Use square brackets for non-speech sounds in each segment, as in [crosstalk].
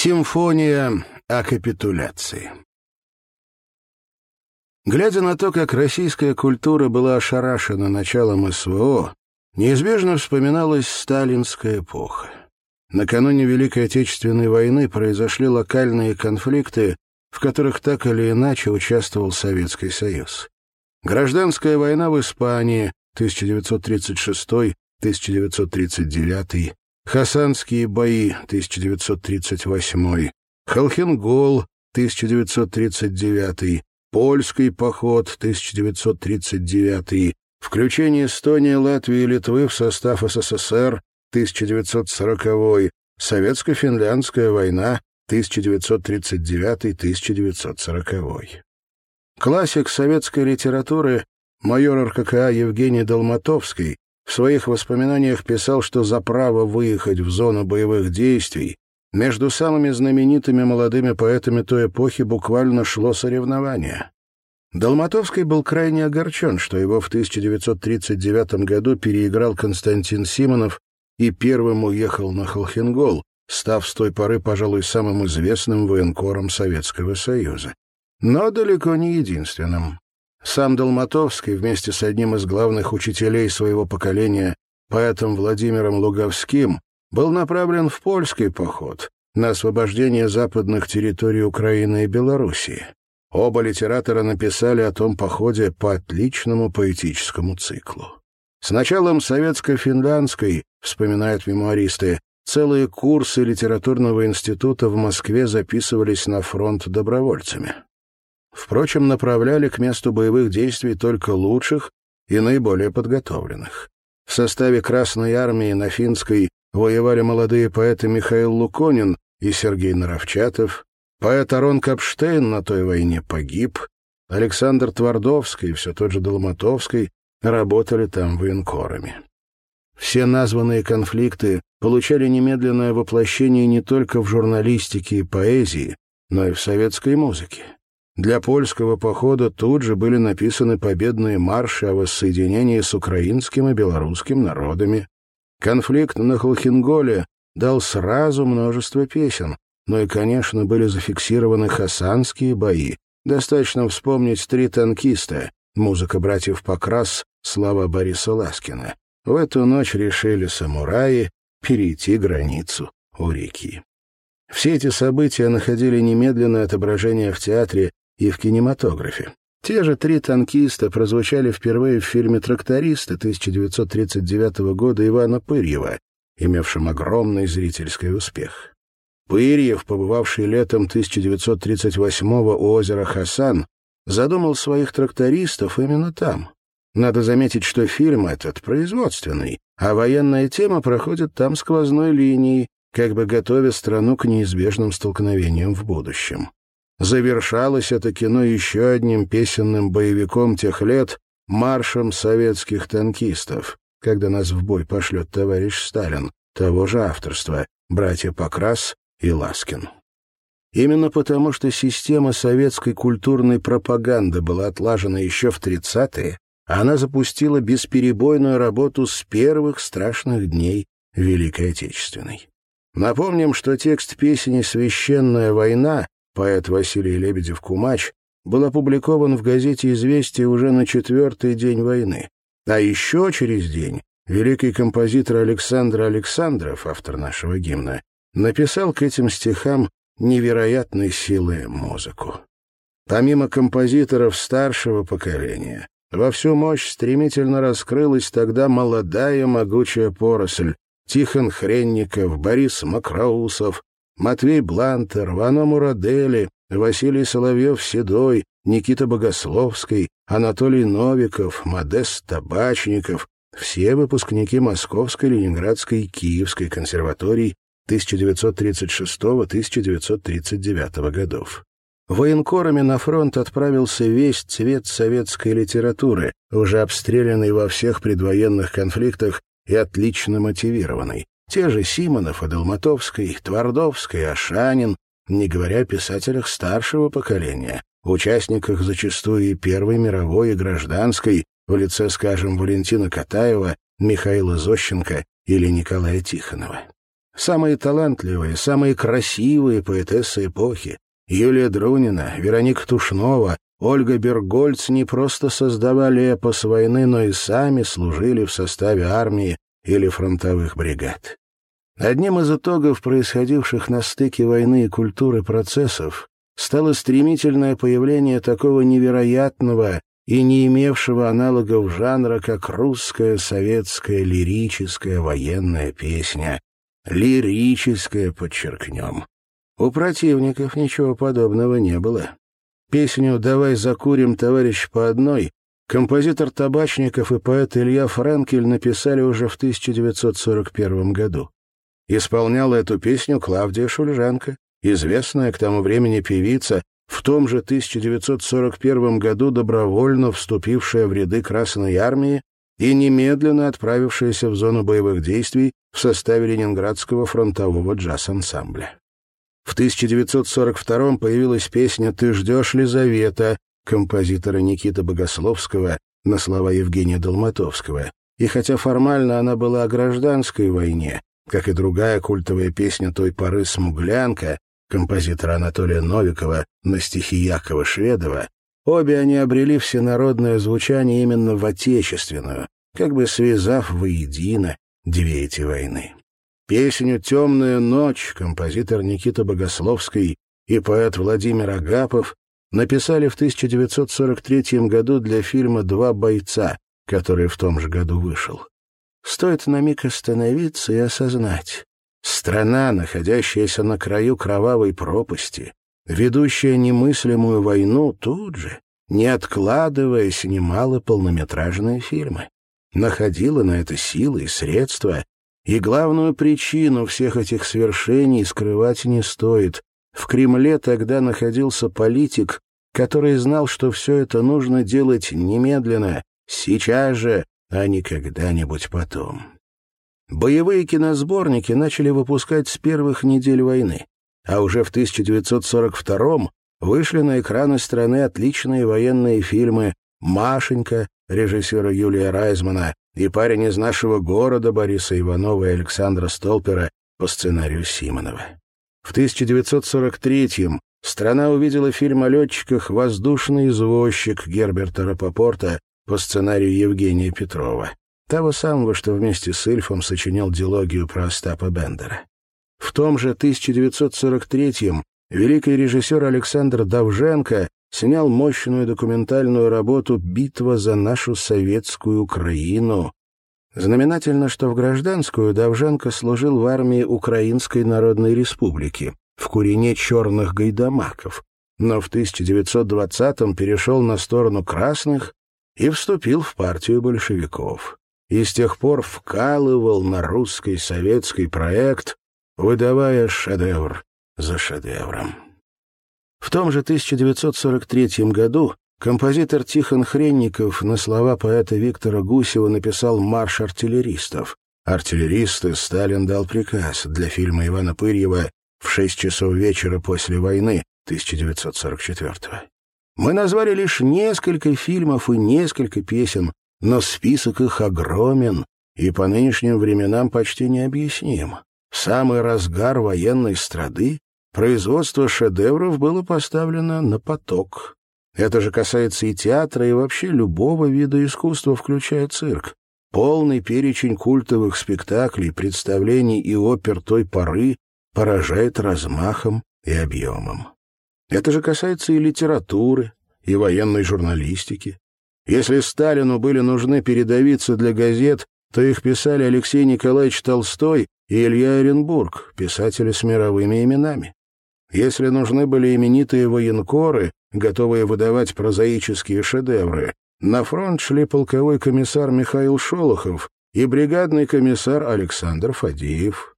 Симфония о капитуляции. Глядя на то, как российская культура была ошарашена началом СВО, неизбежно вспоминалась сталинская эпоха. Накануне Великой Отечественной войны произошли локальные конфликты, в которых так или иначе участвовал Советский Союз. Гражданская война в Испании 1936-1939, Хасанские бои, 1938, Холхенгол, 1939, Польский поход, 1939, включение Эстонии, Латвии и Литвы в состав СССР, 1940, Советско-финляндская война, 1939-1940. Классик советской литературы майор РККА Евгений Долматовский в своих воспоминаниях писал, что за право выехать в зону боевых действий между самыми знаменитыми молодыми поэтами той эпохи буквально шло соревнование. Долматовский был крайне огорчен, что его в 1939 году переиграл Константин Симонов и первым уехал на Холхенгол, став с той поры, пожалуй, самым известным военкором Советского Союза. Но далеко не единственным. Сам Долматовский вместе с одним из главных учителей своего поколения, поэтом Владимиром Луговским, был направлен в польский поход на освобождение западных территорий Украины и Белоруссии. Оба литератора написали о том походе по отличному поэтическому циклу. С началом советско-финляндской, вспоминают мемуаристы, целые курсы литературного института в Москве записывались на фронт добровольцами. Впрочем, направляли к месту боевых действий только лучших и наиболее подготовленных. В составе Красной армии на Финской воевали молодые поэты Михаил Луконин и Сергей Наровчатов, поэт Арон Капштейн на той войне погиб, Александр Твардовский и все тот же Долматовский работали там военкорами. Все названные конфликты получали немедленное воплощение не только в журналистике и поэзии, но и в советской музыке. Для польского похода тут же были написаны победные марши о воссоединении с украинским и белорусским народами. Конфликт на Холхенголе дал сразу множество песен, но и, конечно, были зафиксированы хасанские бои. Достаточно вспомнить «Три танкиста», музыка братьев Покрас, слава Бориса Ласкина. В эту ночь решили самураи перейти границу у реки. Все эти события находили немедленное отображение в театре и в кинематографе. Те же три танкиста прозвучали впервые в фильме «Трактористы» 1939 года Ивана Пырьева, имевшем огромный зрительский успех. Пырьев, побывавший летом 1938-го у озера Хасан, задумал своих трактористов именно там. Надо заметить, что фильм этот производственный, а военная тема проходит там сквозной линией, как бы готовя страну к неизбежным столкновениям в будущем. Завершалось это кино еще одним песенным боевиком тех лет «Маршем советских танкистов», когда нас в бой пошлет товарищ Сталин, того же авторства, братья Покрас и Ласкин. Именно потому, что система советской культурной пропаганды была отлажена еще в 30-е, она запустила бесперебойную работу с первых страшных дней Великой Отечественной. Напомним, что текст песни «Священная война» поэт Василий Лебедев-Кумач, был опубликован в газете «Известия» уже на четвертый день войны. А еще через день великий композитор Александр Александров, автор нашего гимна, написал к этим стихам невероятной силы музыку. Помимо композиторов старшего поколения, во всю мощь стремительно раскрылась тогда молодая могучая поросль Тихон Хренников, Борис Макроусов, Матвей Блантер, Вано Мурадели, Василий Соловьев-Седой, Никита Богословский, Анатолий Новиков, Модест Табачников — все выпускники Московской, Ленинградской и Киевской консерваторий 1936-1939 годов. Военкорами на фронт отправился весь цвет советской литературы, уже обстрелянный во всех предвоенных конфликтах и отлично мотивированный. Те же Симонов, Адалматовский, Твардовский, Ашанин, не говоря о писателях старшего поколения, участниках зачастую и Первой мировой, и гражданской, в лице, скажем, Валентина Катаева, Михаила Зощенко или Николая Тихонова. Самые талантливые, самые красивые поэтессы эпохи. Юлия Друнина, Вероника Тушнова, Ольга Бергольц не просто создавали эпос войны, но и сами служили в составе армии или фронтовых бригад. Одним из итогов происходивших на стыке войны и культуры процессов стало стремительное появление такого невероятного и не имевшего аналогов жанра, как русская советская лирическая военная песня. Лирическая, подчеркнем. У противников ничего подобного не было. Песню «Давай закурим, товарищ, по одной» композитор Табачников и поэт Илья Франкель написали уже в 1941 году. Исполняла эту песню Клавдия Шульжанка, известная к тому времени певица, в том же 1941 году добровольно вступившая в ряды Красной Армии и немедленно отправившаяся в зону боевых действий в составе Ленинградского фронтового джаз-ансамбля. В 1942 появилась песня «Ты ждешь Лизавета» композитора Никиты Богословского на слова Евгения Долматовского, и хотя формально она была о гражданской войне, как и другая культовая песня той поры «Смуглянка» композитора Анатолия Новикова на стихи Якова Шведова, обе они обрели всенародное звучание именно в отечественную, как бы связав воедино две эти войны. Песню «Темная ночь» композитор Никита Богословский и поэт Владимир Агапов написали в 1943 году для фильма «Два бойца», который в том же году вышел. Стоит на миг остановиться и осознать. Страна, находящаяся на краю кровавой пропасти, ведущая немыслимую войну тут же, не откладывая, снимала полнометражные фильмы. Находила на это силы и средства, и главную причину всех этих свершений скрывать не стоит. В Кремле тогда находился политик, который знал, что все это нужно делать немедленно, сейчас же, а не когда-нибудь потом. Боевые киносборники начали выпускать с первых недель войны, а уже в 1942 вышли на экраны страны отличные военные фильмы «Машенька» режиссера Юлия Райзмана и «Парень из нашего города» Бориса Иванова и Александра Столпера по сценарию Симонова. В 1943-м страна увидела фильм о летчиках «Воздушный извозчик» Герберта Рапопорта по сценарию Евгения Петрова, того самого, что вместе с Ильфом сочинял дилогию про Остапа Бендера. В том же 1943-м великий режиссер Александр Давженко снял мощную документальную работу «Битва за нашу советскую Украину». Знаменательно, что в гражданскую Давженко служил в армии Украинской Народной Республики, в курине черных гайдамаков, но в 1920-м перешел на сторону красных и вступил в партию большевиков. И с тех пор вкалывал на русский советский проект, выдавая шедевр за шедевром. В том же 1943 году композитор Тихон Хренников на слова поэта Виктора Гусева написал «Марш артиллеристов». Артиллеристы Сталин дал приказ для фильма Ивана Пырьева в шесть часов вечера после войны 1944 -го. Мы назвали лишь несколько фильмов и несколько песен, но список их огромен и по нынешним временам почти необъясним. В самый разгар военной страды производство шедевров было поставлено на поток. Это же касается и театра, и вообще любого вида искусства, включая цирк. Полный перечень культовых спектаклей, представлений и опер той поры поражает размахом и объемом. Это же касается и литературы, и военной журналистики. Если Сталину были нужны передовицы для газет, то их писали Алексей Николаевич Толстой и Илья Оренбург, писатели с мировыми именами. Если нужны были именитые военкоры, готовые выдавать прозаические шедевры, на фронт шли полковой комиссар Михаил Шолохов и бригадный комиссар Александр Фадеев.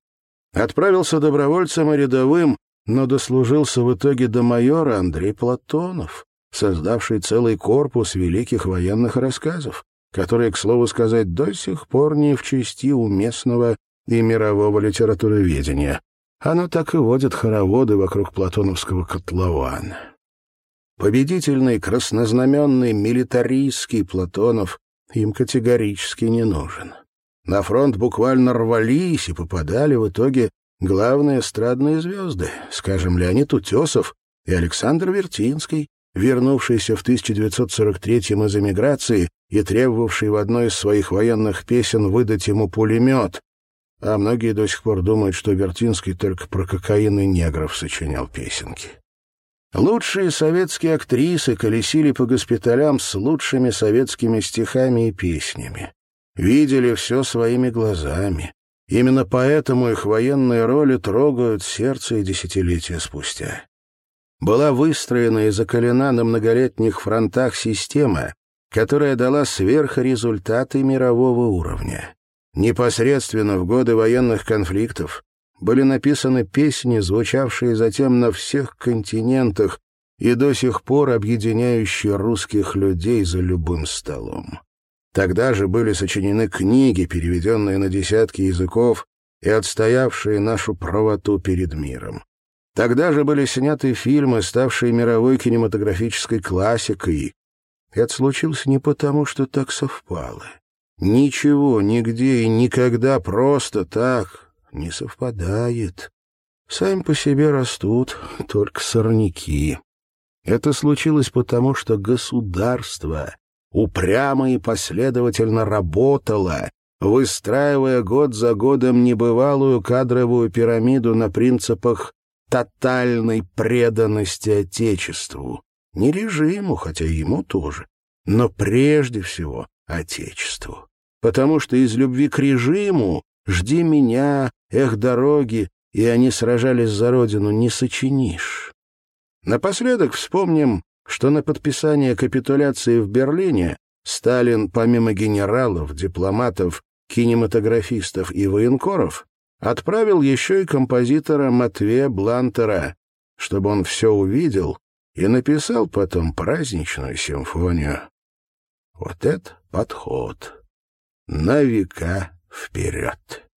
Отправился добровольцем и рядовым но дослужился в итоге до майора Андрей Платонов, создавший целый корпус великих военных рассказов, которые, к слову сказать, до сих пор не в чести у местного и мирового литературоведения. Оно так и водит хороводы вокруг платоновского котлована. Победительный, краснознаменный, милитаристский Платонов им категорически не нужен. На фронт буквально рвались и попадали в итоге главные эстрадные звезды, скажем, Леонид Утесов и Александр Вертинский, вернувшийся в 1943-м из эмиграции и требовавший в одной из своих военных песен выдать ему пулемет, а многие до сих пор думают, что Вертинский только про кокаин и негров сочинял песенки. Лучшие советские актрисы колесили по госпиталям с лучшими советскими стихами и песнями. Видели все своими глазами. Именно поэтому их военные роли трогают сердце и десятилетия спустя. Была выстроена и закалена на многолетних фронтах система, которая дала сверхрезультаты мирового уровня. Непосредственно в годы военных конфликтов были написаны песни, звучавшие затем на всех континентах и до сих пор объединяющие русских людей за любым столом. Тогда же были сочинены книги, переведенные на десятки языков и отстоявшие нашу правоту перед миром. Тогда же были сняты фильмы, ставшие мировой кинематографической классикой. Это случилось не потому, что так совпало. Ничего, нигде и никогда просто так не совпадает. Сами по себе растут [laughs] только сорняки. Это случилось потому, что государство упрямо и последовательно работало, выстраивая год за годом небывалую кадровую пирамиду на принципах тотальной преданности Отечеству. Не режиму, хотя ему тоже, но прежде всего Отечеству потому что из любви к режиму «Жди меня», «Эх, дороги» и они сражались за родину не сочинишь. Напоследок вспомним, что на подписание капитуляции в Берлине Сталин, помимо генералов, дипломатов, кинематографистов и военкоров, отправил еще и композитора Матвея Блантера, чтобы он все увидел и написал потом праздничную симфонию. Вот это подход на века вперед.